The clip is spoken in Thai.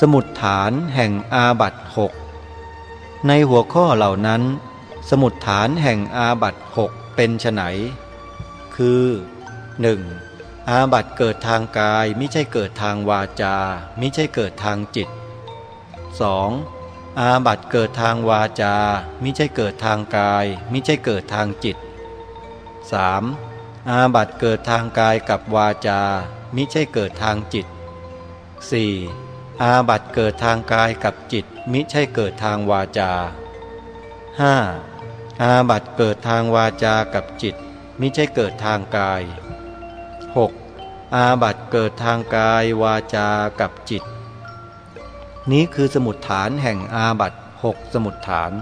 สมุดฐานแห่งอาบัตหกในหัวข้อเหล่านั้น สมุดฐานแห่งอาบัตหกเป็นไฉนคือ 1. อาบัตเกิดทางกายไม่ใช่เกิดทางวาจาไม่ใช่เกิดทางจิต 2. อาบัตเกิดทางวาจาไม่ใช่เกิดทางกายไม่ใช่เกิดทางจิต 3. อาบัตเกิดทางกายกับวาจามิใช่เกิดทางจิต 4. อาบัตเกิดทางกายกับจิตมิใช่เกิดทางวาจา 5. อาบัตเกิดทางวาจากับจิตมิใช่เกิดทางกาย 6. อาบัตเกิดทางกายวาจากับจิต นี้คือสมุดฐานแห่งอาบัตหกสมุดฐาน